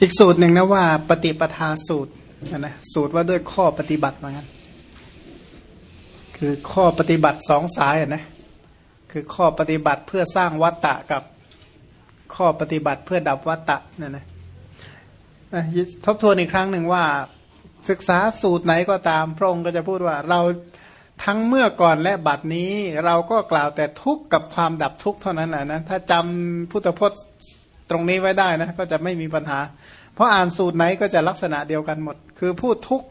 อีกสูตรหนึ่งนะว่า ปฏิปทาสูตรนะสูตรว่าด้วยข้อปฏิบัติเหมือนกันคือข้อปฏิบัติสองสายนะคือข้อปฏิบัติเพื่อสร้างวัตตะกับข้อปฏิบัติเพื่อดับวัตตะเนี่ยนะทบทวนอีกครั้งหนึ่งว่า ศึกษาสูตรไหนก็ตามพระองค์ก็จะพูดว่าเราทั้งเมื่อก่อนและบัดนี้ เราก็กล่าวแต่ทุกข์กับความดับทุกข์เท่านั้นแหละนะถ้าจำพุทธพจน์ ตรงนี้ไว้ได้นะก็จะไม่มีปัญหา เพราะอ่านสูตรไหนก็จะลักษณะเดียวกันหมด คือพูดทุก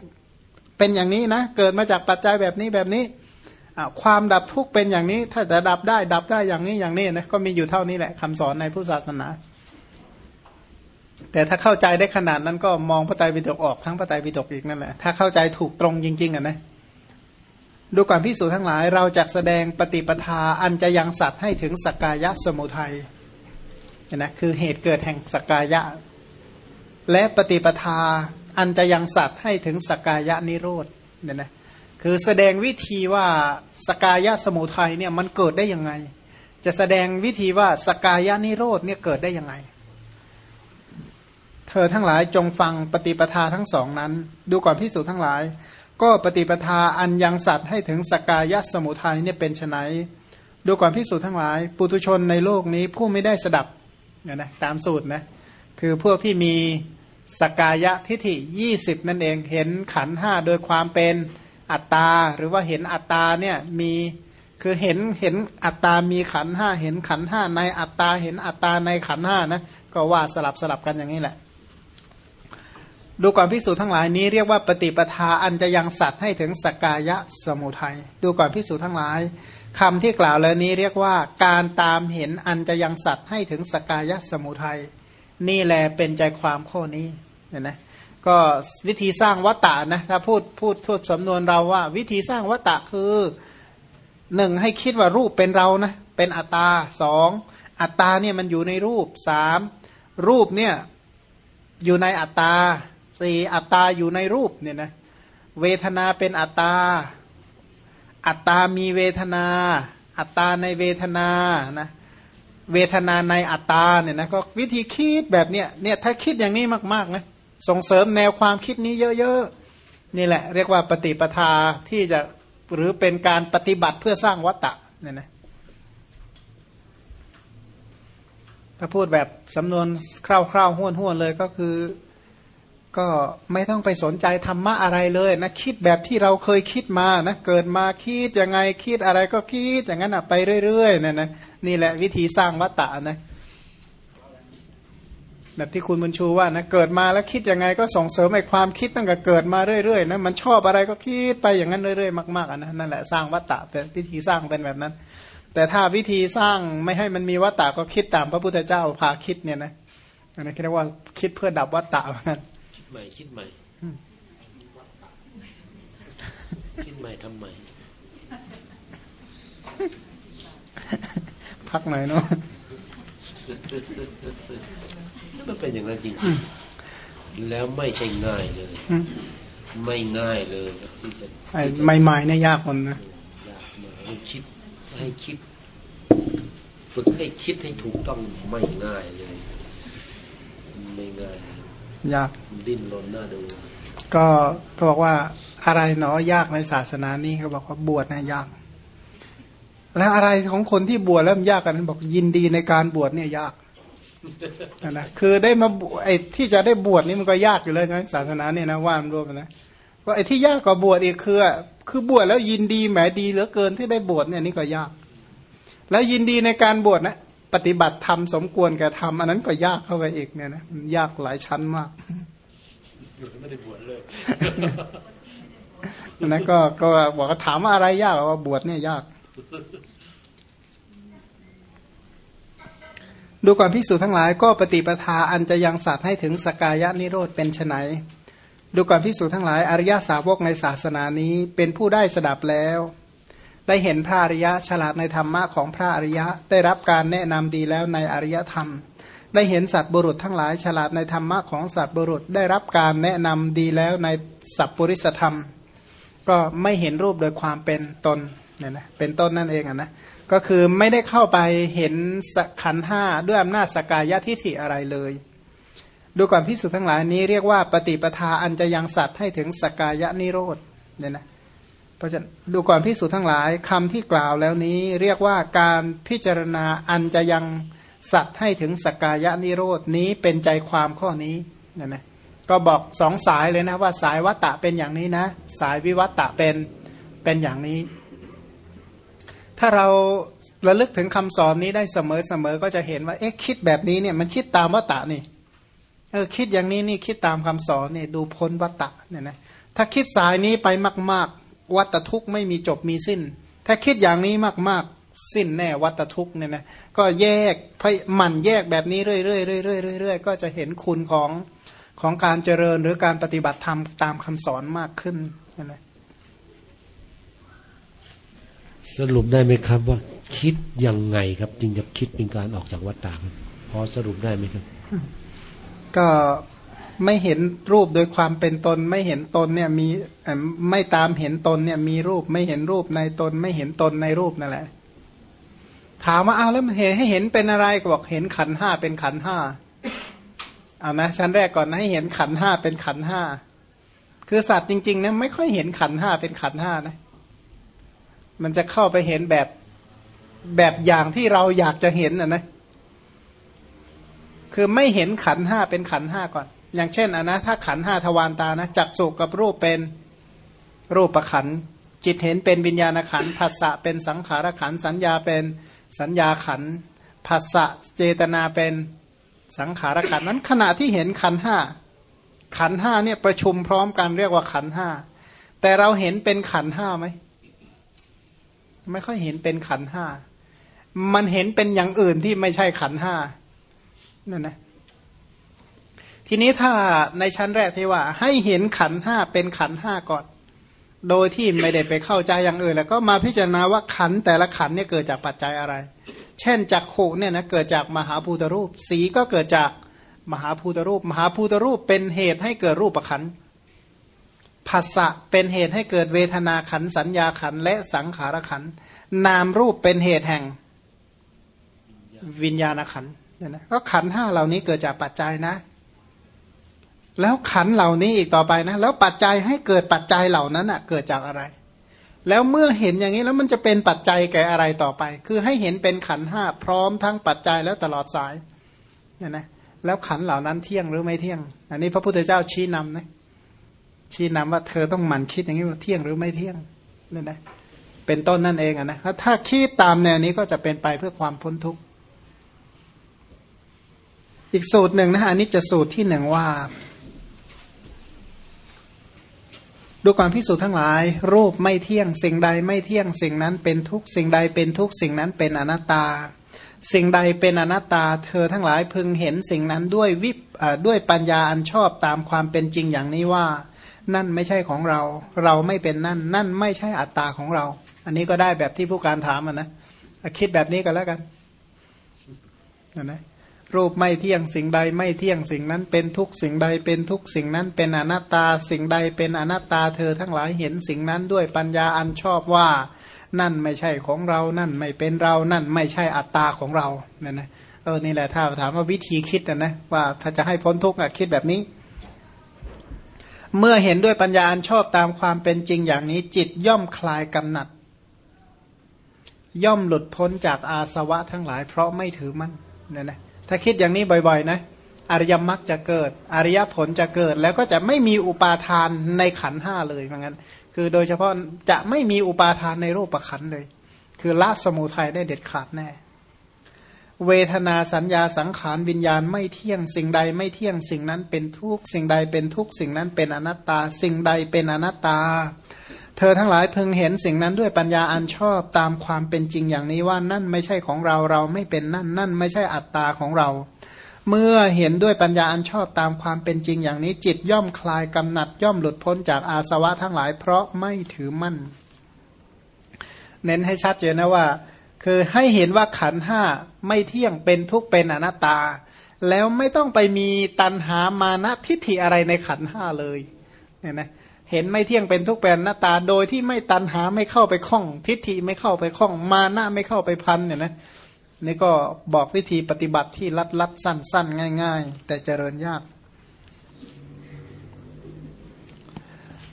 เป็นอย่างนี้นะเกิดมาจากปัจจัยแบบนี้แบบนี้ความดับทุกข์เป็นอย่างนี้ ถ้าจะดับได้ดับได้อย่างนี้อย่างนี้นะก็มีอยู่เท่านี้แหละคำสอนในพุทธศาสนา แต่ถ้าเข้าใจได้ขนาดนั้นก็มองพระไตรปิฎกออกทั้งพระไตรปิฎกอีกนั่นแหละถ้าเข้าใจถูกตรงจริง ๆอะนะดูก่อนพิสูจน์ทั้งหลายเราจะแสดงปฏิปทาอันจะยังสัตว์ให้ถึงสกายะสมุทัย นะคือเหตุเกิดแห่งสกายะ และปฏิปทาอันจะยังสัตว์ให้ถึงสกายะนิโรธเนี่ยนะคือแสดงวิธีว่าสกายะสมุทัยเนี่ยมันเกิดได้ยังไง จะแสดงวิธีว่าสกายะนิโรธเนี่ยเกิดได้ยังไง เธอทั้งหลายจงฟังปฏิปทาทั้งสองนั้น ดูก่อนพิสูจทั้งหลาย ก็ปฏิปทาอันยังสัตว์ให้ถึงสกายะสมุทัยเนี่ยเป็นไนดูก่อนพิสูจทั้งหลาย ปุตุชนในโลกนี้ผู้ไม่ได้สดับ เนี่ยนะตามสูตรนะคือพวกที่มีสกายะทิฏฐิยี่สิบนั่นเองเห็นขันห้าโดยความเป็นอัตตา หรือว่าเห็นอัตตาเนี่ยมีคือเห็นเห็นอัตตามีขันห้าเห็นขันห้าในอัตตาเห็นอัตตาในขันห้านะก็ว่าสลับสลับกันอย่างนี้แหละ ดูก่อนพิสูจน์ทั้งหลายนี้เรียกว่าปฏิปทาอันจะยังสัตว์ให้ถึงสกายะสมุทัยดูก่อนพิสูจน์ทั้งหลายคำที่กล่าวแล้วนี้เรียกว่าการตามเห็นอันจะยังสัตว์ให้ถึงสกายะสมุทัยนี่แหละเป็นใจความข้อนี้เห็นไหมก็วิธีสร้างวัตตะนะถ้าพูดพูดทดสำนวนเราว่า วิธีสร้างวัตตะคือหนึ่งให้คิดว่ารูปเป็นเรานะเป็นอัตตาสองอัตตาเนี่ยมันอยู่ในรูปสามรูปเนี่ยอยู่ในอัตตา สี่อัตตาอยู่ในรูปเนี่ยนะเวทนาเป็นอัตตา อัตตามีเวทนา อัตตาในเวทนานะเวทนาในอัตตาเนี่ยนะก็วิธีคิดแบบเนี้ยเนี่ยถ้าคิดอย่างนี้มากๆนะส่งเสริมแนวความคิดนี้เยอะๆนี่แหละ เรียกว่าปฏิปทาที่จะหรือเป็นการปฏิบัติเพื่อสร้างวัตตะเนี่ยนะถ้าพูดแบบสำนวนคร่าวๆห้วนๆเลยก็คือ ก็ไม่ต้องไปสนใจธรรมะอะไรเลยนะคิดแบบที่เราเคยคิดมานะเกิดมาคิดยังไงคิดอะไรก็คิดอย่างนั้นอะไปเรื่อยๆเนี่ยนะนี่แหละวิธีสร้างวัตตะนะแบบที่คุณบุญชูว่านะเกิดมาแล้วคิดยังไงก็ส่งเสริมไอ้ความคิดตั้งแต่เกิดมาเรื่อยๆนะมันชอบอะไรก็คิดไปอย่างนั้นเรื่อยๆมากๆนะนั่นแหละสร้างวัตตะเป็นวิธีสร้างเป็นแบบนั้น แต่ถ้าวิธีสร้างไม่ให้มันมีวัตตะก็คิดตามพระพุทธเจ้าพาคิดเนี่ยนะอันนี้เรียกว่าคิดเพื่อดับวัตตะเหมือนกัน ใหม่ คิดใหม่ คิดใหม่ทำใหม่ พักหน่อยเนาะมันเป็นอย่างนั้นจริงๆแล้วไม่ใช่ง่ายเลย ไม่ง่ายเลยที่จะใหม่ๆเนี่ยยากคนนะยากมาให้คิดให้คิดฝึกให้คิดให้ถูกต้องไม่ง่ายเลย ไม่ง่าย ยากดิ้นรนหน้าดู ก็ก็บอกว่าอะไรเนาะยากในศาสนานี้เขาบอกว่าบวชนะยาก แล้วอะไรของคนที่บวชแล้วมันยากกันบอกยินดีในการบวชเนี่ยยากนะคือได้มาไอ้ที่จะได้บวชนี่มันก็ยากอยู่เลยใช่ไหมศาสนาเนี่ยนะว่ามรวมนะว่าไอ้ที่ยากกว่าบวชอีกคือคือบวชแล้วยินดีแหมดีเหลือเกินที่ได้บวชเนี่ยนี่ก็ยาก แล้วยินดีในการบวชนะ ปฏิบัติธรรมสมควรกับธรรมอันนั้นก็ยากเข้าไปอีกเนี่ยนะมันยากหลายชั้นมากไม่ได้บวชเลยอันนั้นก็ก็บอกว่าถามว่าอะไรยากว่าบวชเนี่ยยาก ดูก่อนภิกษุทั้งหลายก็ปฏิปทาอันจะยังสัตว์ให้ถึงสกายะนิโรธเป็นไนดูก่อนภิกษุทั้งหลายอริยสาวกในศาสนานี้เป็นผู้ได้สดับแล้ว ได้เห็นพระอริยะฉลาดในธรรมะของพระอริยะ ได้รับการแนะนำดีแล้วในอริยธรรม ได้เห็นสัตว์บุรุษทั้งหลาย ฉลาดในธรรมะของสัตว์บุรุษ ได้รับการแนะนำดีแล้วในสัพปริสธรรม ก็ไม่เห็นรูปโดยความเป็นตนเนี่ยนะเป็นต้นนั่นเองอะนะก็คือไม่ได้เข้าไปเห็นขันห้าด้วยอำนาจสกายะทิฐิอะไรเลย ดูก่อนพิสูจน์ทั้งหลายนี้เรียกว่าปฏิปทาอันจะยังสัตว์ให้ถึงสกายะนิโรธเนี่ยนะ เพราะฉะนั้นดูก่อนพิสูจน์ทั้งหลายคำที่กล่าวแล้วนี้เรียกว่าการพิจารณาอันจะยังสัตว์ให้ถึงสกายะนิโรธนี้เป็นใจความข้อนี้เนี่ยนะก็บอกสองสายเลยนะว่าสายวัตตะเป็นอย่างนี้นะ สายวิวัตตะเป็นเป็นอย่างนี้ ถ้าเราระลึกถึงคำสอนนี้ได้เสมอเสมอก็จะเห็นว่าเอ๊ะคิดแบบนี้เนี่ยมันคิดตามวัตตะนี่เออคิดอย่างนี้นี่คิดตามคำสอนนี่ดูพ้นวัตตะเนี่ยนะถ้าคิดสายนี้ไปมาก ๆ วัตทุกข์ไม่มีจบมีสิ้น ถ้าคิดอย่างนี้มากๆ สิ้นแน่วัตทุกข์เนี่ยนะก็แยกหมั่นแยกแบบนี้เรื่อยๆเรื่อยๆเรื่อยๆก็จะเห็นคุณของของการเจริญหรือการปฏิบัติธรรมตามคำสอนมากขึ้นนะสรุปได้ไหมครับว่าคิดยังไงครับ จึงจะคิดเป็นการออกจากวัฏฏะครับพอสรุปได้ไหมครับ ก็ ไม่เห็นรูปโดยความเป็นตน ไม่เห็นตนเนี่ยมีไม่ตามเห็นตนเนี่ยมีรูปไม่เห็นรูปในตน ไม่เห็นตนในรูปนั่นแหละ ถามว่าอ้าวแล้วมันเห็นให้เห็นเป็นอะไรก็บอกเห็นขันห้าเป็นขันห้าเอานะชั้นแรกก่อนนะให้เห็นขันห้าเป็นขันห้าคือสัตว์จริงๆเนี่ยไม่ค่อยเห็นขันห้าเป็นขันห้านะ มันจะเข้าไปเห็นแบบแบบอย่างที่เราอยากจะเห็นอะนะคือไม่เห็นขันห้าเป็นขันห้าก่อน อย่างเช่นอะนะถ้าขันห้าทวารตานะจักสุกับรูปเป็นรูปประขันจิตเห็นเป็นวิญญาณขันภาษะเป็นสังขารขันสัญญาเป็นสัญญาขันภาษะเจตนาเป็นสังขารขันนั้นขณะที่เห็นขันห้าขันห้าเนี่ยประชุมพร้อมกันเรียกว่าขันห้าแต่เราเห็นเป็นขันห้าไหมไม่ค่อยเห็นเป็นขันห้ามันเห็นเป็นอย่างอื่นที่ไม่ใช่ขันห้านั่นนะ ทีนี้ถ้าในชั้นแรกที่ว่า ให้เห็นขันห้าเป็นขันห้าก่อน โดยที่ไม่ได้ไปเข้าใจอย่างอื่น แล้วก็มาพิจารณาว่าขันแต่ละขันเนี่ยเกิดจากปัจจัยอะไร เช่นจักขุเนี่ยนะเกิดจากมหาภูตรูป สีก็เกิดจากมหาภูตรูป มหาภูตรูปเป็นเหตุให้เกิดรูปขันภาษะเป็นเหตุให้เกิดเวทนาขันสัญญาขันและสังขารขันนามรูปเป็นเหตุแห่งวิญญาณขันเนี่ยนะก็ขันห้าเหล่านี้เกิดจากปัจจัยนะ แล้วขันเหล่านี้อีกต่อไปนะ แล้วปัจจัยให้เกิดปัจจัยเหล่านั้นอะ เกิดจากอะไร แล้วเมื่อเห็นอย่างนี้แล้วมันจะเป็นปัจจัยแก่อะไรต่อไป คือให้เห็นเป็นขันห้าพร้อมทั้งปัจจัยแล้วตลอดสายเนี่ยนะแล้วขันเหล่านั้นเที่ยงหรือไม่เที่ยง อันนี้พระพุทธเจ้าชี้นำนะชี้นำว่าเธอต้องหมั่นคิดอย่างนี้ว่าเที่ยงหรือไม่เที่ยงเนี่ยนะเป็นต้นนั่นเองอะนะถ้าคิดตามแนวนี้ก็จะเป็นไปเพื่อความพ้นทุกข์อีกสูตรหนึ่งนะอันนี้จะสูตรที่หนึ่งว่า ดูก่อนพิสูจน์ทั้งหลาย รูปไม่เที่ยงสิ่งใดไม่เที่ยงสิ่งนั้นเป็นทุกสิ่งใดเป็นทุกสิ่งนั้นเป็นอนัตตา สิ่งใดเป็นอนัตตา เธอทั้งหลายพึงเห็นสิ่งนั้นด้วยวิบด้วยปัญญาอันชอบตามความเป็นจริงอย่างนี้ว่า นั่นไม่ใช่ของเรา เราไม่เป็นนั่น นั่นไม่ใช่อัตตาของเรา อันนี้ก็ได้แบบที่ผู้การถามอะนะคิดแบบนี้กันแล้วกันนะนะ รูปไม่เที่ยงสิ่งใดไม่เที่ยงสิ่งนั้น เป็นทุกสิ่งใดเป็นทุกสิ่งนั้นเป็นอนัตตาสิ่งใดเป็นอนัตตาเธอทั้งหลายเห็นสิ่งนั้นด้วยปัญญาอันชอบว่า นั่นไม่ใช่ของเรานั่นไม่เป็นเรานั่นไม่ใช่อัตตาของเราเนี่ยนะเออนี่แหละถ้าถามว่าวิธีคิดนะนะว่าถ้าจะให้พ้นทุกข์คิดแบบนี้ เมื่อเห็นด้วยปัญญาอันชอบตามความเป็นจริงอย่างนี้ จิตย่อมคลายกำหนัด ย่อมหลุดพ้นจากอาสวะทั้งหลาย เพราะไม่ถือมั่นเนี่ยนะ ถ้าคิดอย่างนี้บ่อยๆนะอริยมรรคจะเกิด อริยผลจะเกิด แล้วก็จะไม่มีอุปาทานในขันห้าเลยเหมือนกันคือโดยเฉพาะจะไม่มีอุปาทานในรูปประขันเลย คือละสมุทัยได้เด็ดขาดแน่ เวทนาสัญญาสังขารวิญญาณไม่เที่ยงสิ่งใดไม่เที่ยงสิ่งนั้นเป็นทุกสิ่งใดเป็นทุกสิ่งนั้นเป็นอนัตตา สิ่งใดเป็นอนัตตา เธอทั้งหลายพึงเห็นสิ่งนั้นด้วยปัญญาอันชอบตามความเป็นจริงอย่างนี้ว่านั่นไม่ใช่ของเราเราไม่เป็นนั่น นั่นไม่ใช่อัตตาของเรา เมื่อเห็นด้วยปัญญาอันชอบตามความเป็นจริงอย่างนี้ จิตย่อมคลายกำหนัดย่อมหลุดพ้นจากอาสวะทั้งหลายเพราะไม่ถือมั่น เน้นให้ชัดเจนนะว่า คือให้เห็นว่าขันห้าไม่เที่ยงเป็นทุกเป็นอนัตตา แล้วไม่ต้องไปมีตันหามานะทิฏฐิอะไรในขันห้าเลยเนี่ยนะเเห็นไม่เที่ยงเป็นทุกเป็นหน้าตา โดยที่ไม่ตันหาไม่เข้าไปคล้อง ทิฏฐิไม่เข้าไปคล้อง มานะไม่เข้าไปพันเนี่ยนะนี่ก็บอกวิธีปฏิบัติที่ลัดลัดสั้น ๆ ง่าย ๆ แต่เจริญยาก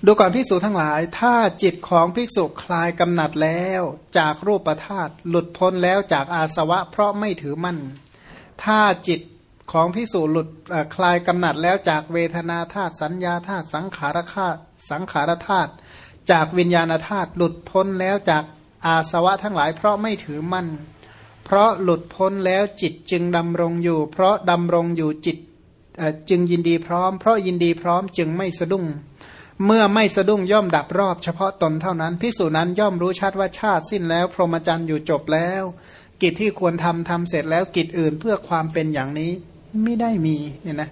ดูก่อนภิกษุทั้งหลาย ถ้าจิตของภิกษุคลายกำหนัดแล้ว จากรูปธาตุหลุดพ้นแล้วจากอาสวะ เพราะไม่ถือมั่น ถ้าจิตของภิกษุหลุดคลายกำหนัดแล้วจากเวทนาธาตุสัญญาธาตุสังขารธาตุสังขารธาตุจากวิญญาณธาตุหลุดพ้นแล้วจากอาสวะทั้งหลาย เพราะไม่ถือมั่น เพราะหลุดพ้นแล้วจิตจึงดำรงอยู่ เพราะดำรงอยู่จิตจึงยินดีพร้อม เพราะยินดีพร้อมจึงไม่สะดุ้ง เมื่อไม่สะดุ้งย่อมดับรอบเฉพาะตนเท่านั้นภิกษุนั้นย่อมรู้ชัดว่าชาติสิ้นแล้ว พรหมจรรย์อยู่จบแล้ว กิจที่ควรทำทำเสร็จแล้วกิจอื่นเพื่อความเป็นอย่างนี้ไม่ได้มีเนี่ยนะ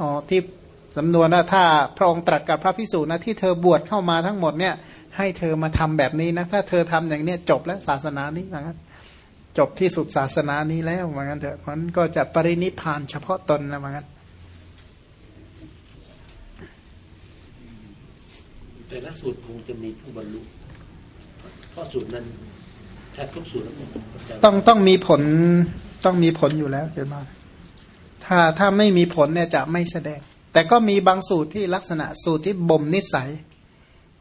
อ๋อที่ สำนวนว่าถ้าพระองค์ตรัสกับพระพิสูจน์นะที่เธอบวชเข้ามาทั้งหมดเนี่ย ให้เธอมาทำแบบนี้นะ ถ้าเธอทำอย่างเนี้ยจบแล้วศาสนานี้เหมือนกันจบที่สุดศาสนานี้แล้วเหมือนกันเถอะมันก็จะปรินิพานเฉพาะตนแล้วเหมือนกันแต่ละสูตรคงจะมีผู้บรรลุเพราะสูตรนั้นแทบทุกสูตรต้องต้องมีผลต้องมีผลอยู่แล้วเห็นไหมถ้าถ้าไม่มีผลเนี่ยจะไม่แสดง แต่ก็มีบางสูตรที่ลักษณะสูตรที่บ่มนิสัย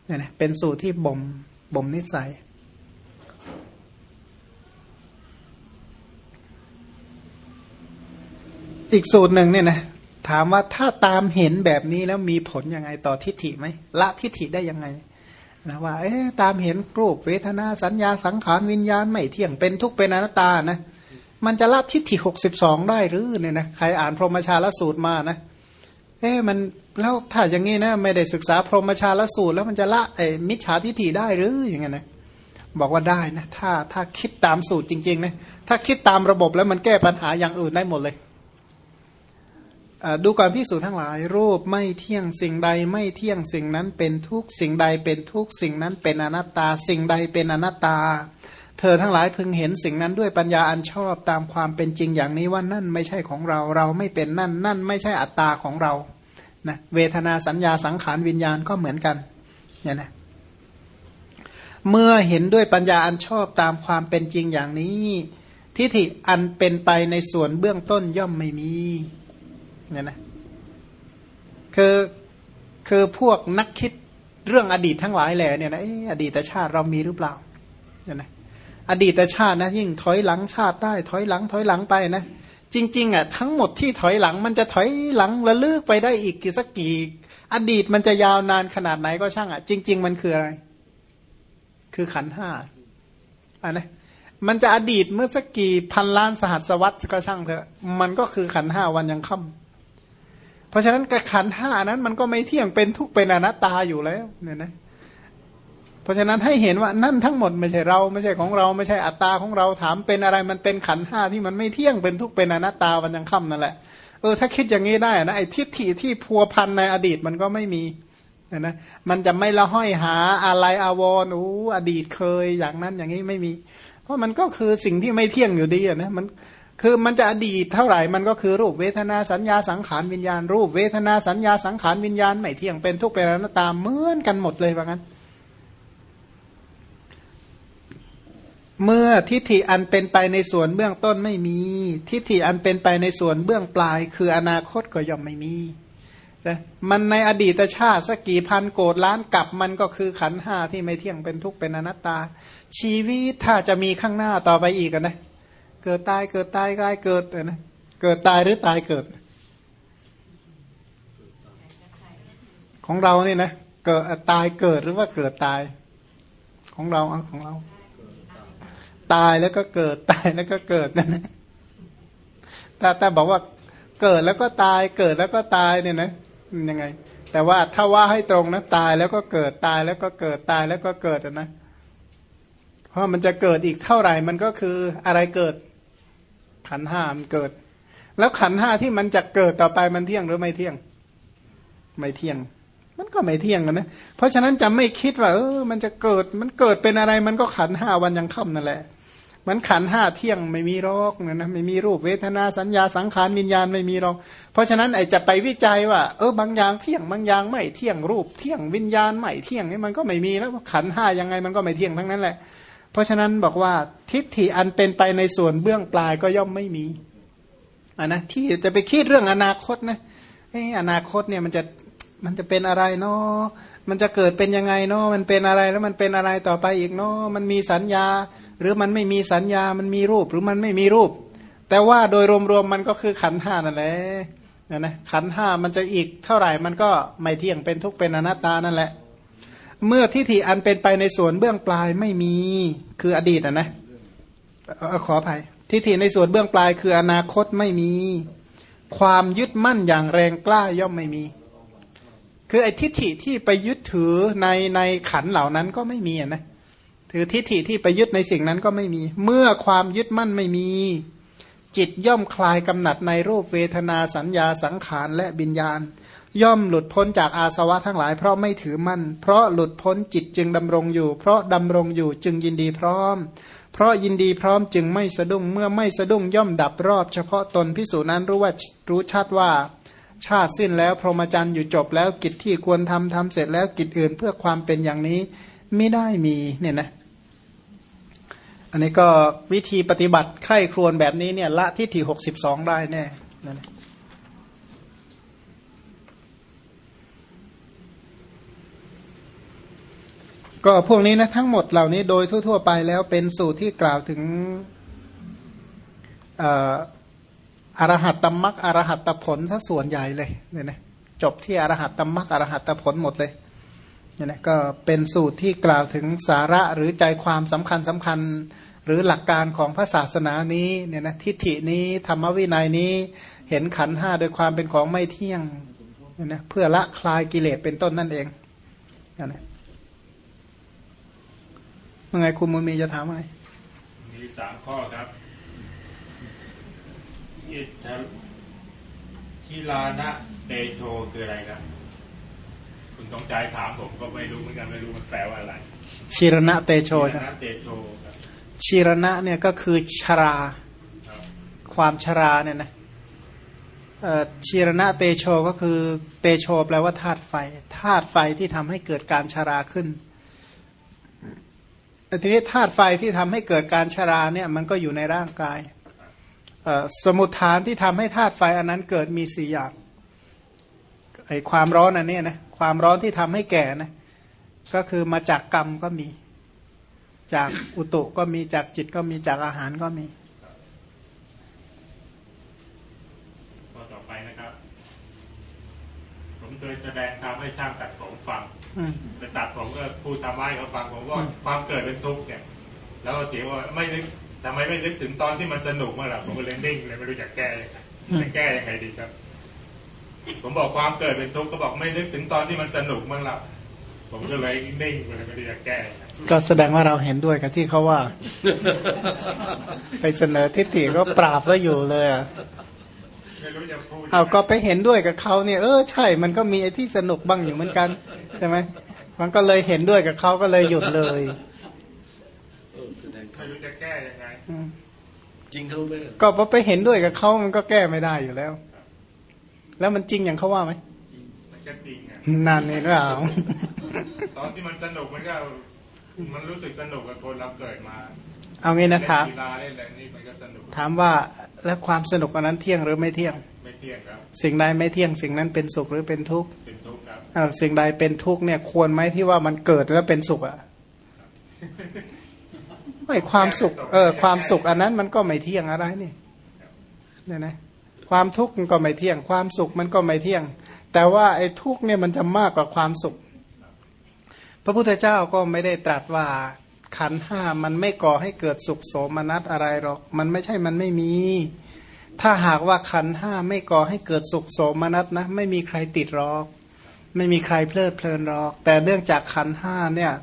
เนี่ยนะเป็นสูตรที่บ่มบ่มนิสัย อีกสูตรหนึ่งเนี่ยนะถามว่าถ้าตามเห็นแบบนี้แล้วมีผลยังไงต่อทิฏฐิไหมละทิฏฐิได้ยังไงนะว่าเอ๊ตามเห็นรูปเวทนาสัญญาสังขารวิญญาณไม่เที่ยงเป็นทุกเป็นอนัตตานะมันจะละทิฏฐิหกสิบสองได้หรือเนี่ยนะใครอ่านพรหมชาลสูตรมานะ เอ๊มันแล้วถ้าอย่างนี้นะไม่ได้ศึกษาพรหมชาลสูตร แล้วมันจะละไอ้มิจฉาทิฏฐิได้หรืออย่างเงี้ยนะบอกว่าได้นะถ้าถ้าคิดตามสูตรจริงๆนะถ้าคิดตามระบบแล้วมันแก้ปัญหาอย่างอื่นได้หมดเลยดูก่อนพิสูจทั้งหลาย รูปไม่เที่ยงสิ่งใดไม่เที่ยงสิ่งนั้นเป็นทุกสิ่งใดเป็นทุกสิ่งนั้นเป็นอนัตตา สิ่งใดเป็นอนัตตา เธอทั้งหลายพึงเห็นสิ่งนั้นด้วยปัญญาอันชอบตามความเป็นจริงอย่างนี้ว่านั่นไม่ใช่ของเราเราไม่เป็นนั่น นั่นไม่ใช่อัตตาของเรานะเวทนาสัญญาสังขารวิญญาณก็เหมือนกันเนี่ยนะเมื่อเห็นด้วยปัญญาอันชอบตามความเป็นจริงอย่างนี้ ทิฏฐิอันเป็นไปในส่วนเบื้องต้นย่อมไม่มีเนี่ยนะคือคือพวกนักคิดเรื่องอดีตทั้งหลายแหล่เนี่ยนะอดีตชาติเรามีหรือเปล่าเนี่ยนะ อดีตชาตินะยิ่งถอยหลังชาติได้ ถอยหลัง ถอยหลังไปนะจริงๆอะทั้งหมดที่ถอยหลังมันจะถอยหลังระลึกไปได้อีกกี่สักกี่อดีตมันจะยาวนานขนาดไหนก็ช่างอะจริง ๆ มันคืออะไร คือขันห้าอะนะมันจะอดีตเมื่อสักกี่พันล้านสหัสวรรษก็ช่างเถอะมันก็คือขันห้าวันยังค่ำเพราะฉะนั้นกรขันห้านั้นมันก็ไม่เที่ยงเป็นทุกเป็นอนัตตาอยู่แล้วเนี่ยนะ เพราะฉะนั้นให้เห็นว่านั่นทั้งหมดไม่ใช่เราไม่ใช่ของเราไม่ใช่อัตตาของเราถามเป็นอะไรมันเป็นขันห้าที่มันไม่เที่ยงเป็นทุกเป็นอนัตตาวันยังค่ำนั่นแหละเออถ้าคิดอย่างนี้ได้นะไอ้ทิฏฐิที่พัวพันในอดีตมันก็ไม่มีนะมันจะไม่ละห้อยหาอะไรอาวรอู้อดีตเคยอย่างนั้นอย่างนี้ไม่มี เพราะมันก็คือสิ่งที่ไม่เที่ยงอยู่ดีอะนะมันคือมันจะอดีตเท่าไหร่มันก็คือรูปเวทนาสัญญาสังขารวิญญาณ รูปเวทนาสัญญาสังขารวิญญาณไม่เที่ยงเป็นทุกเป็นอนัตตาเหมือนกันหมดเลยว่างั้น เมื่อทิฏฐิอันเป็นไปในส่วนเบื้องต้นไม่มี ทิฏฐิอันเป็นไปในส่วนเบื้องปลาย คืออนาคตก็ย่อมไม่มีมันในอดีตชาติสักกี่พันโกดล้านกลับมันก็คือขันห้าที่ไม่เที่ยงเป็นทุกข์เป็นอนัตตา ชีวิตถ้าจะมีข้างหน้าต่อไปอีกนะเกิดตายเกิดตายกายเกิดนะเกิดตายหรือตายเกิด ของเราเนี่ยนะเกิดตายเกิดหรือว่าเกิดตาย ของเราอของเรา ตายแล้วก็เกิดตายแล้วก็เกิดนั่นนะถ้าถ้าบอกว่าเกิดแล้วก็ตายเกิดแล้วก็ตายเนี่ยนะยังไง แต่ว่าถ้าว่าให้ตรงนะตายแล้วก็เกิดตายแล้วก็เกิดตายแล้วก็เกิดนะเพราะมันจะเกิดอีกเท่าไหร่มันก็คืออะไรเกิดขันห้ามันเกิด แล้วขันห้าที่มันจะเกิดต่อไปมันเที่ยงหรือไม่เที่ยง ไม่เที่ยง มันก็ไม่เที่ยงกันนะ เพราะฉะนั้นจะไม่คิดว่าเออมันจะเกิดมันเกิดเป็นอะไรมันก็ขันห้าวันยังค่ำนั่นแหละ มันขันห้าเที่ยงไม่มีรอกนะนะไม่มีรูปเวทนาสัญญาสังขารวิญญาณไม่มีรอกเพราะฉะนั้นไอ้จะไปวิจัยว่า เออบางอย่างเที่ยงบางอย่างไม่เที่ยงรูปเที่ยงวิญญาณไม่เที่ยงนี่มันก็ไม่มีแล้วขันห้ายังไงมันก็ไม่เที่ยงทั้งนั้นแหละ เพราะฉะนั้นบอกว่าทิฏฐิอันเป็นไปในส่วนเบื้องปลายก็ย่อมไม่มีอ่านะที่จะไปคิดเรื่องอนาคตนะเอออนาคตเนี่ยมันจะ มันจะเป็นอะไรเนาะมันจะเกิดเป็นยังไงเนาะมันเป็นอะไรแล้วมันเป็นอะไรต่อไปอีกเนาะมันมีสัญญา หรือมันไม่มีสัญญา มันมีรูปหรือมันไม่มีรูป แต่ว่าโดยรวมๆมันก็คือขันห้านั่นแหละนะนะขันห้ามันจะอีกเท่าไหร่มันก็ไม่เที่ยงเป็นทุกเป็นอนัตตานั่นแหละ เมื่อทิฏฐิอันเป็นไปในส่วนเบื้องปลายไม่มีคืออดีตนะนะขออภัยทิฏฐิในส่วนเบื้องปลายคืออนาคตไม่มี ความยึดมั่นอย่างแรงกล้าย่อมไม่มี คือไอ้ทิฏฐิที่ไปยึดถือในในขันเหล่านั้นก็ไม่มีนะถือทิฏฐิที่ไปยึดในสิ่งนั้นก็ไม่มี เมื่อความยึดมั่นไม่มี จิตย่อมคลายกำหนัดในรูปเวทนาสัญญาสังขารและบิญญาณ ย่อมหลุดพ้นจากอาสวะทั้งหลาย เพราะไม่ถือมั่น เพราะหลุดพ้นจิตจึงดำรงอยู่ เพราะดำรงอยู่จึงยินดีพร้อม เพราะยินดีพร้อมจึงไม่สะดุ้งเมื่อไม่สะดุ้งย่อมดับรอบ เฉพาะตนพิสูจนั้นรู้ว่ารู้ชัดว่า ชาติสิ้นแล้วพรหมจรรย์อยู่จบแล้วกิจที่ควรทำทำเสร็จแล้วกิจอื่นเพื่อความเป็นอย่างนี้ไม่ได้มีเนี่ยนะอันนี้ก็วิธีปฏิบัติใคร่ครวญแบบนี้เนี่ยละทิฏฐิหกสิบสองได้แน่นั่นก็พวกนี้นะทั้งหมดเหล่านี้โดยทั่ว ๆ ไปแล้วเป็นสูตรที่กล่าวถึง อรหัตตมักอรหัตตผลซะส่วนใหญ่เลยเนี่ยนะจบที่อรหัตตมักอรหัตตผลหมดเลยเนี่ยนะก็เป็นสูตรที่กล่าวถึงสาระหรือใจความสำคัญสำคัญ หรือหลักการของพระศาสนานี้เนี่ยนะทิฏฐินี้ธรรมวินัยนี้เห็นขันห้าโดยความเป็นของไม่เที่ยงเนี่ยนะเพื่อละคลายกิเลสเป็นต้นนั่นเองเนะมื่อไงคุณมุมีจะถามอะไรมีสามข้อครับ ทธชิลานะเตโชคืออะไรครับ คุณต้องใจถามผมก็ไม่รู้เหมือนกันไม่รู้มันแปลว่าอะไรชิรณะเตโชใช่ไหมเตโชชิรณะเนี่ยก็คือชรา ความชราเนี่ยนะชีรณะเตโชก็คือเตโชแปลว่าธาตุไฟธาตุไฟที่ทำให้เกิดการชราขึ้นแต่ทีนี้ธาตุไฟที่ทำให้เกิดการชราเนี่ย มันก็อยู่ในร่างกาย สมุทฐานที่ทำให้ธาตุไฟอันนั้นเกิดมีสี่อย่างไอความร้อนอันนี้นะความร้อนที่ทำให้แก่นะก็คือมาจากกรรมก็มี จากอุตุก็มีจากจิตก็มีจากอาหารก็มีข้อต่อไปนะครับ ผมเคยแสดงทำให้ช่างตัดผมฟังไปตัดผมก็พูดทำไมเขาฟังผมว่าความเกิดเป็นทุกข์เนี่ยแล้วเถียงว่าไม่นึก ทำไมไม่นึกถึงตอนที่มันสนุกเมื่อไหร่ผมก็เลยนิ่งเลยไม่รู้จะแก้จะแก้ยังไงดีครับ ผมบอกความเกิดเป็นทุกข์ก็บอกไม่นึกถึงตอนที่มันสนุกเมื่อไหร่ผมก็เลยนิ่งเลยไม่รู้จะแก้ ก็แสดงว่าเราเห็นด้วยกับที่เขาว่า ไปเสนอทิฏฐิก็ปราบแล้วอยู่เลยอะเอาก็ไปเห็นด้วยกับเขาเนี่ยเออใช่ มันก็มีไอ้ที่สนุกบ้างอยู่เหมือนกันใช่ไหมมันก็เลยเห็นด้วยกับเขาก็เลยหยุดเลยไม่รู้ จะแก้ยังไงจริงเขาไหมก็พอไปเห็นด้วยกับเขามันก็แก้ไม่ได้อยู่แล้ว แล้วมันจริงอย่างเขาว่าไหมมันก็จริงอะนานนี่หรือเปล่าตอนที่มันสนุกมันก็มันรู้สึกสนุกกับคนเราเกิดมา เอางี้นะครับถามว่าแล้วความสนุกอันนั้นเที่ยงหรือไม่เที่ยง ไม่เที่ยงครับ สิ่งใดไม่เที่ยงสิ่งนั้นเป็นสุขหรือเป็นทุกข์เป็นทุกข์ครับสิ่งใดเป็นทุกข์เนี่ยควรไหมที่ว่ามันเกิดแล้วเป็นสุขอะ ไม่ความสุข เออ ความสุขอันนั้นมันก็ไม่เที่ยงอะไรนี่เนี่ยนะความทุกข์มันก็ไม่เที่ยง ความสุขมันก็ไม่เที่ยง แต่ว่าไอ้ทุกข์เนี่ยมันจะมากกว่าความสุข พระพุทธเจ้าก็ไม่ได้ตรัสว่าขันห้ามันไม่ก่อให้เกิดสุขโสมนัสอะไรหรอก มันไม่ใช่มันไม่มี ถ้าหากว่าขันห้าไม่ก่อให้เกิดสุขโสมนัสนะ ไม่มีใครติดหรอก ไม่มีใครเพลิดเพลินหรอก แต่เรื่องจากขันห้าเนี่ย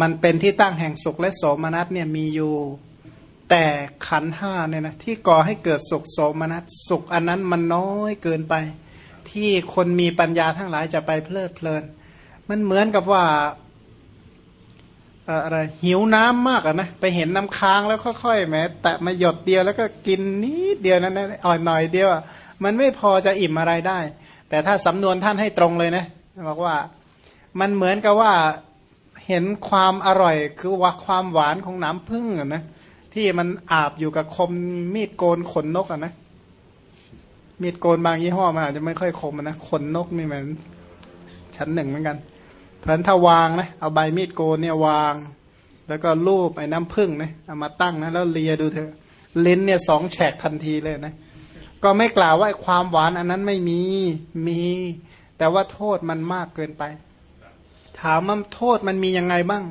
มันเป็นที่ตั้งแห่งสุขและโสมนัสเนี่ยมีอยู่ แต่ขันห้าเนี่ยนะที่ก่อให้เกิดสุขโสมนัสสุขอันนั้นมันน้อยเกินไป ที่คนมีปัญญาทั้งหลายจะไปเพลิดเพลิน มันเหมือนกับว่าอะไรหิวน้ำมากอะนะไปเห็นน้ำค้างแล้วค่อยๆแม้แต่มาหยดเดียวแล้วก็กินนิดเดียวนั้นอ่อนหน่อยเดียวมันไม่พอจะอิ่มอะไรได้ แต่ถ้าสำนวนท่านให้ตรงเลยนะบอกว่า มันเหมือนกับว่า เห็นความอร่อยคือว่าความหวานของน้ำผึ้งอะนะ ที่มันอาบอยู่กับคมมีดโกนขนนกอะนะมีดโกนบางยี่ห้อมันอาจจะไม่ค่อยคมนะขนนกนี่มันชั้นหนึ่งเหมือนกันเพราะฉะนั้นถ้าวางนะเอาใบมีดโกนเนี่ยวาง แล้วก็ลูบไอ้น้ำผึ้งนะเอามาตั้งนะแล้วเลียดูเถอะลิ้นเนี่ยสองแฉกทันทีเลยนะ ก็ไม่กล่าวว่าความหวานอันนั้นไม่มีมี แต่ว่าโทษมันมากเกินไป ถามว่าโทษมันมียังไงบ้าง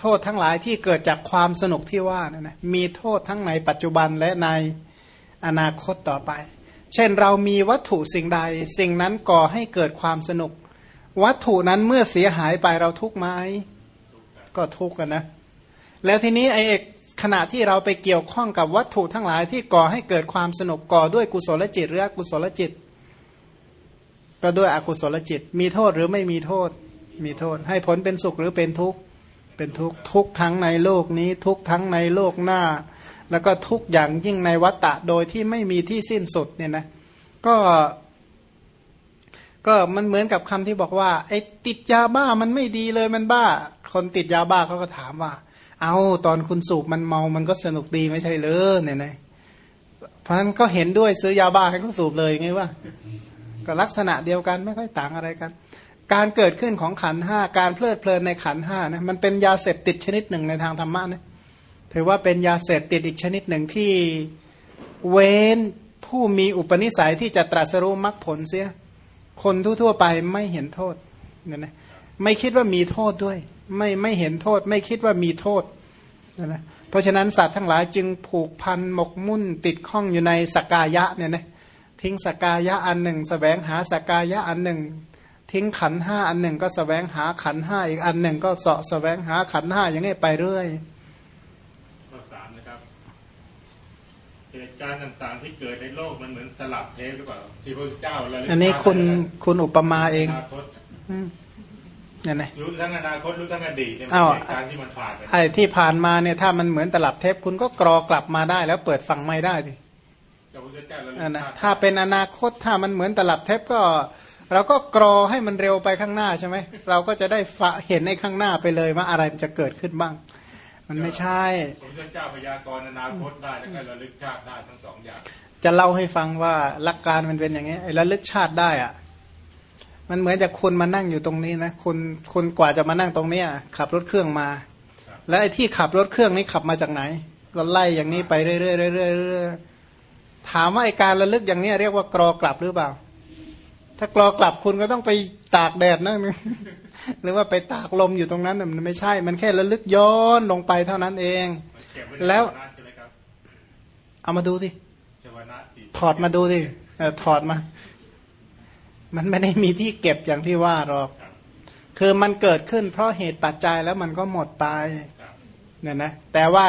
โทษทั้งหลายที่เกิดจากความสนุกที่ว่านะนะมีโทษทั้งในปัจจุบันและในอนาคตต่อไป เช่นเรามีวัตถุสิ่งใด สิ่งนั้นก่อให้เกิดความสนุก วัตถุนั้นเมื่อเสียหายไปเราทุกไหมก็ทุกกันนะ แล้วทีนี้ไอ้ขณะที่เราไปเกี่ยวข้องกับวัตถุทั้งหลายที่ก่อให้เกิดความสนุกก่อด้วยกุศลจิตหรืออกุศลจิต ก็ด้วยอกุศลจิต มีโทษหรือไม่มีโทษ มีโทษ ให้ผลเป็นสุขหรือเป็นทุกข์เป็นทุกข์ทุกทั้งในโลกนี้ทุกทั้งในโลกหน้า แล้วก็ทุกอย่างยิ่งในวัฏฏะโดยที่ไม่มีที่สิ้นสุดเนี่ยนะก็ ก็มันเหมือนกับคำที่บอกว่าไอ้ติดยาบ้ามันไม่ดีเลยมันบ้า คนติดยาบ้าเขาก็ถามว่า เอาตอนคุณสูบมันเมามันก็สนุกดีไม่ใช่เลยเนี่ยนะเพราะฉะนั้นก็เห็นด้วยซื้อยาบ้าให้เขาสูบเลยไงว่า ก็ลักษณะเดียวกันไม่ค่อยต่างอะไรกัน การเกิดขึ้นของขันห้าการเพลิดเพลินในขันห้านะมันเป็นยาเสพติดชนิดหนึ่งในทางธรรมะนะถือว่าเป็นยาเสพติดอีกชนิดหนึ่งที่เว้นผู้มีอุปนิสัยที่จะตรัสรู้มรรคผลเสีย คนทั่วๆไปไม่เห็นโทษเนี่ยนะไม่คิดว่ามีโทษด้วย ไม่ไม่เห็นโทษ ไม่คิดว่ามีโทษนะเพราะฉะนั้นสัตว์ทั้งหลายจึงผูกพันหมกมุ่นติดข้องอยู่ในสกายะเนี่ยนะทิ้งสกายะอันหนึ่งสแสวงหาสกายะอันหนึ่ง ทิ้งขันห้าอันหนึ่งก็สแสวงหาขันห้าอีกอันหนึ่งก็เสาะสแสวงหาขันห้าอย่างนี้ไปเรื่อยข้อสามนะครับ เหตุการณ์ต่างๆที่เกิดในโลกมันเหมือนสลับเทปหรือเปล่าที่พระเจ้าอันนี้คุณคุณอุปมาเองนี่ยนะรู้ทั้งอนาคตรู้ทั้งอดีตเนี่ยเหตุการณ์ที่มันผ่านไปไอ้ที่ผ่านมาเนี่ยถ้ามันเหมือนตลับเทปคุณก็กรอกลับมาได้ แล้วเปิดฟังไม่ได้สินะถ้าเป็นอนาคตถ้ามันเหมือนตลับเทปก็ เราก็กรอให้มันเร็วไปข้างหน้าใช่ไหมเราก็จะได้เห็นในข้างหน้าไปเลยว่าอะไรจะเกิดขึ้นบ้าง มันไม่ใช่ผมเจ้าพยากรณ์อนาคตได้แล้วก็ระลึกชาติได้ทั้งสองอย่าง จะเล่าให้ฟังว่าหลักการมันเป็นอย่างนี้ไอ้ระลึกชาติได้อะ มันเหมือนจะคุณมานั่งอยู่ตรงนี้นะคุณคุณกว่าจะมานั่งตรงเนี้ยขับรถเครื่องมา แล้วไอ้ที่ขับรถเครื่องนี้ขับมาจากไหน ก็ไล่อย่างนี้ไปเรื่อยๆเรื่อยๆถามว่าไอ้การระลึกอย่างนี้เรียกว่ากรอกลับหรือเปล่า ถ้ากรอกลับคุณก็ต้องไปตากแดดนั่นหรือว่าไปตากลมอยู่ตรงนั้นมันไม่ใช่ มันแค่ระลึกย้อนลงไปเท่านั้นเอง แล้ว เอามาดูสิถอดมาดูสิถอดมา มันไม่ได้มีที่เก็บอย่างที่ว่าหรอก คือมันเกิดขึ้นเพราะเหตุปัจจัยแล้วมันก็หมดไปเนี่ยนะ แต่ว่า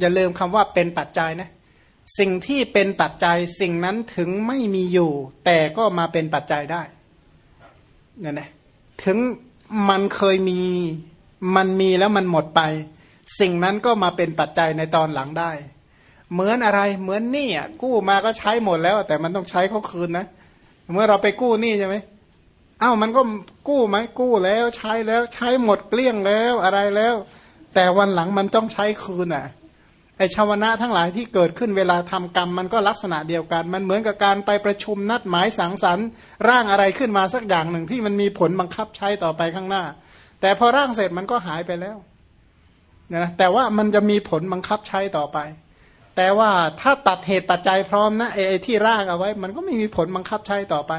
อย่าลืมคำว่าเป็นปัจจัยนะ สิ่งที่เป็นปัจจัยสิ่งนั้นถึงไม่มีอยู่ แต่ก็มาเป็นปัจจัยได้เนี่ยนะถึงมันเคยมีมันมีแล้วมันหมดไป สิ่งนั้นก็มาเป็นปัจจัยในตอนหลังได้ เหมือนอะไรเหมือนนี่อะกู้มาก็ใช้หมดแล้ว แต่มันต้องใช้เขาคืนนะเมื่อเราไปกู้หนี้ใช่ไหมอ้าวมันก็กู้ไหมกู้แล้วใช้แล้วใช้หมดเกลี้ยงแล้วอะไรแล้ว แต่วันหลังมันต้องใช้คืนอะ ไอชาวนะทั้งหลายที่เกิดขึ้นเวลาทำกรรมมันก็ลักษณะเดียวกัน มันเหมือนกับการไปประชุมนัดหมายสังสรรค์ร่างอะไรขึ้นมาสักอย่างหนึ่งที่มันมีผลบังคับใช้ต่อไปข้างหน้า แต่พอร่างเสร็จมันก็หายไปแล้วนะแต่ว่ามันจะมีผลบังคับใช้ต่อไป แต่ว่าถ้าตัดเหตุปัจจัยพร้อมนะไอ้ที่ร่างเอาไว้ มันก็ไม่มีผลบังคับใช้ต่อไป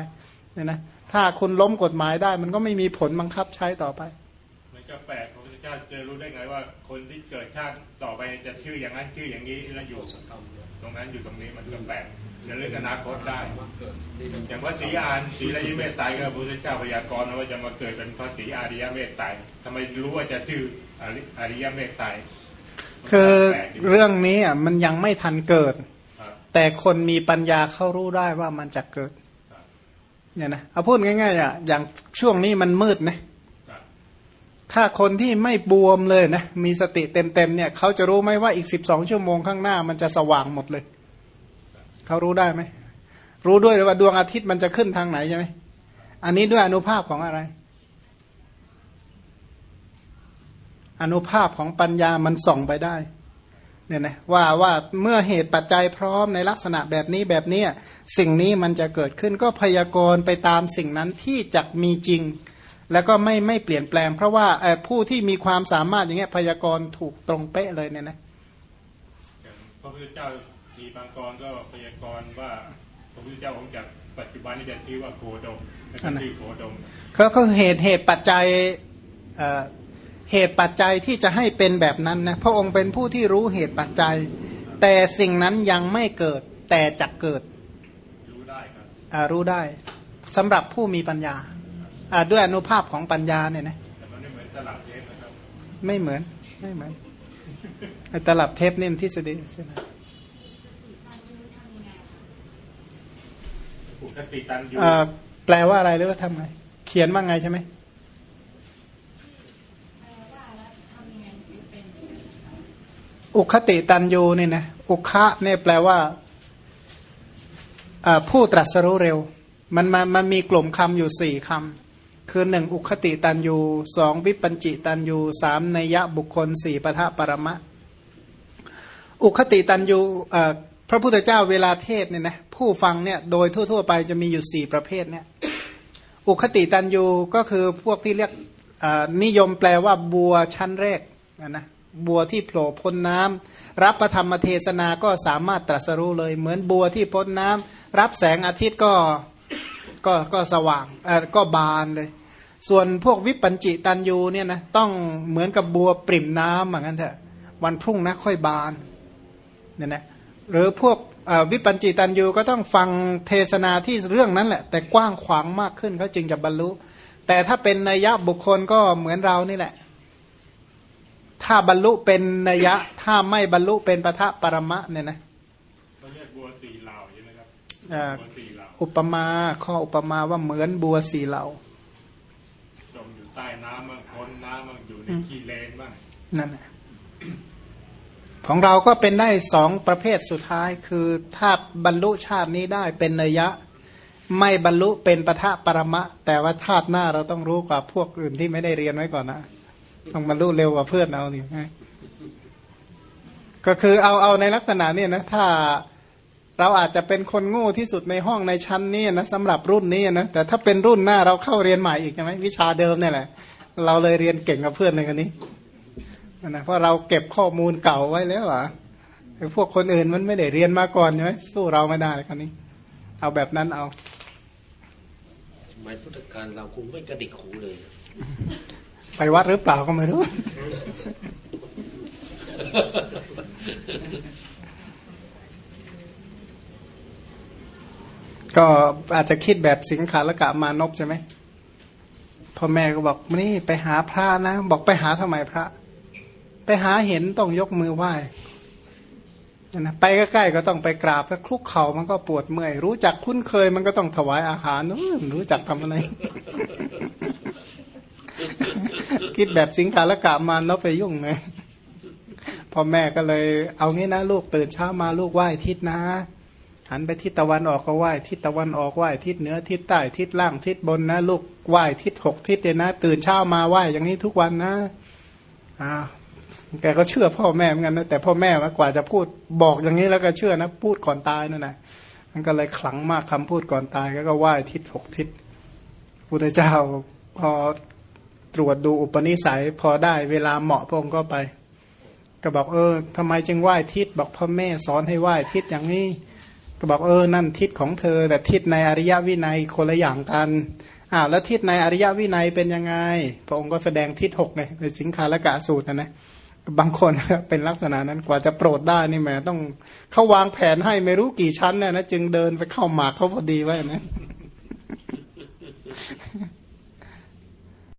เนี่ยนะถ้าคุณล้มกฎหมายได้ มันก็ไม่มีผลบังคับใช้ต่อไปมันก็แปลก พระพุทธเจ้าจะรู้ได้ไงว่าคนที่เกิดชาติต่อไปจะชื่ออย่างนั้นชื่ออย่างนี้แล้วอยู่ตรงนั้นอยู่ตรงนี้มันก็แปลกจะเรื่องอนาคตได้ อย่างพระศรีอานศรีระยิเมตไตรก็พระพุทธเจ้าพยากรณ์ว่าจะมาเกิดเป็นพระศรีอาริยเมตไตรทำไมรู้ว่าจะชื่ออาริยเมตไตรคือเรื่องนี้อะมันยังไม่ทันเกิด แต่คนมีปัญญาเข้ารู้ได้ว่ามันจะเกิดเนี่ยนะเอาพูดง่ายๆอะอย่างช่วงนี้มันมืดนะ ถ้าคนที่ไม่บวมเลยนะมีสติเต็มๆเนี่ยเขาจะรู้ไหมว่าอีกสิบสองชั่วโมงข้างหน้ามันจะสว่างหมดเลย เขารู้ได้ไหม รู้ด้วยว่าดวงอาทิตย์มันจะขึ้นทางไหนใช่ไหมอันนี้ด้วยอนุภาพของอะไร อนุภาพของปัญญามันส่องไปได้เนี่ยนะว่าว่าเมื่อเหตุปัจจัยพร้อมในลักษณะแบบนี้แบบนี้สิ่งนี้มันจะเกิดขึ้นก็พยากรณ์ไปตามสิ่งนั้นที่จะมีจริง แล้วก็ไม่ไม่เปลี่ยนแปลง เพราะว่าเอ่อผู้ที่มีความสามารถอย่างเงี้ยพยากรณ์ถูกตรงเป๊ะเลยเนี่ยนะอย่างพระพุทธเจ้าทีบางกรก็พยากรณ์ว่าพระพุทธเจ้าของจากปัจจุบันนี้จะชื่อว่าโคดมแล้วก็ชื่อโคดมก็ก็เหตุเหตุปัจจัยเอ่อเหตุปัจจัยที่จะให้เป็นแบบนั้นนะพระองค์เป็นผู้ที่รู้เหตุปัจจัย แต่สิ่งนั้นยังไม่เกิดแต่จะเกิด รู้ได้ครับอ่ารู้ได้สำหรับผู้มีปัญญาอ่า ด้วยอนุภาพของปัญญาเนี่ยนะแต่มันไม่เหมือนตลาดเทปนะครับไม่เหมือนไม่เหมือนไอ้ตลับเทปนี่มันทฤษฎีใช่ไหมปกติตันยูเอ่อแปลว่าอะไรหรือว่าทำไงเขียนว่าไงใช่ไหมอุคติตันยูนี่นะอุคะเนี่ยแปลว่าอ่าผู้ตรัสรู้เร็ว มันมันมันมีกลุ่มคำอยู่สี่คำ คือหนึ่งอุคติตันยูสองวิปัญจิตันยูสามนัยยะบุคคลสี่ปะทะปรมะ อุคติตันยูพระพุทธเจ้าเวลาเทศเนี่ยนะผู้ฟังเนี่ยโดยทั่ว ๆ ไปจะมีอยู่สี่ประเภทเนี่ยอุคติตันยูก็คือพวกที่เรียกนิยมแปลว่าบัวชั้นแรกนะนะบัวที่โผล่พ้นน้ำรับประธรรมเทศนาก็สามารถตรัสรู้เลย เหมือนบัวที่พ้นน้ำรับแสงอาทิตย์ก็ก็ก็สว่างก็บานเลย ส่วนพวกวิปัญจิตันยูเนี่ยนะต้องเหมือนกับบัวปริ่มน้ำเหมือนกันเถอะวันพรุ่งนะค่อยบานเนี่ยนะหรือพวกเอ่อวิปัญจิตันยูก็ต้องฟังเทศนาที่เรื่องนั้นแหละ แต่กว้างขวางมากขึ้นเขาจึงจะบรรลุ แต่ถ้าเป็นนัยยะบุคคลก็เหมือนเรานี่แหละ ถ้าบรรลุเป็นนัยยะ ถ้าไม่บรรลุเป็นปะทะปรมะเนี่ยนะเขาเรียกบัวสีเหล่าใช่ไหมครับอ่าบัวสีเหล่าอุปมาข้ออุปมาว่าเหมือนบัวสีเหลาจมอยู่ใต้น้ำบ้างพ้นน้ำบ้างอยู่ในขี้เลนบ้างนั่นแหละของเราก็เป็นได้สองประเภทสุดท้ายคือถ้าบรรลุชาตินี้ได้เป็นนัยยะ ไม่บรรลุเป็นปะทะปรมะ แต่ว่าชาติหน้าเราต้องรู้กว่าพวกอื่นที่ไม่ได้เรียนไว้ก่อนนะต้องบรรลุเร็วกว่าเพื่อนเอานี่ไงก็คือเอาเอาในลักษณะเนี่ยนะถ้า เราอาจจะเป็นคนโง่ที่สุดในห้องในชั้นนี้นะสำหรับรุ่นนี้นะแต่ถ้าเป็นรุ่นหน้าเราเข้าเรียนใหม่อีกใช่ไหมวิชาเดิมเนี่ยแหละ เราเลยเรียนเก่งกับเพื่อนในคนนี้นะเพราะเราเก็บข้อมูลเก่าไว้แล้วอะไอ้พวกคนอื่นมันไม่ได้เรียนมาก่อนใช่ไหมสู้เราไม่ได้คนนี้ เอาแบบนั้นเอาสมัยพุทธกาลเราคงไม่กระดิกหูเลย ไปวัดหรือเปล่าก็ไม่รู้ ก็อาจจะคิดแบบสิงขารกะมานพใช่ไหมพ่อแม่ก็บอกนี่ไปหาพระนะ บอกไปหาทำไมพระ ไปหาเห็นต้องยกมือไหว้นะไปใกล้ๆก็ต้องไปกราบถ้าคลุกเข่ามันก็ปวดเมื่อย รู้จักคุ้นเคยมันก็ต้องถวายอาหารนู้นรู้จักทำอะไร คิดแบบสิงคาละกะมานพไปยุ่งไงพ่อแม่ก็เลย เอางี้นะลูกตื่นเช้ามาลูกไหว้ทิศนะ หันไปทิศตะวันออกก็ไหว้ทิศตะวันออกไหว้ทิศเหนือทิศใต้ทิศล่างทิศบนนะลูกไหว้ทิศหกทิศเลยนะ ตื่นเช้ามาไหว้อย่างนี้ทุกวันนะอ้าวแกก็เชื่อพ่อแม่เหมือนกันนะแต่พ่อแม่ว่ากว่าจะพูดบอกอย่างนี้แล้วก็เชื่อนะ พูดก่อนตายนั่นนะมันก็เลยขลังมากคำพูดก่อนตายก็ก็ไหว้ทิศหกทิศพุทธเจ้าพอตรวจดูอุปนิสัย พอได้เวลาเหมาะพระองค์ก็ไป ก็บอกเออทำไมจึงไหว้ทิศบอกพ่อแม่สอนให้ไหว้ทิศอย่างนี้ ก็บอกเออนั่นทิศของเธอ แต่ทิศในอริยวินัยคนละอย่างกันอ้าวแล้วทิศในอริยวินัยเป็นยังไง พระองค์ก็แสดงทิศหกไงในสิงคาละกะสูตรนะนะบางคนเป็นลักษณะนั้นกว่าจะโปรดได้นี่แหมต้องเขาวางแผนให้ไม่รู้กี่ชั้นเนี่ยนะจึงเดินไปเข้าหมากเขาพอดีไว้นะ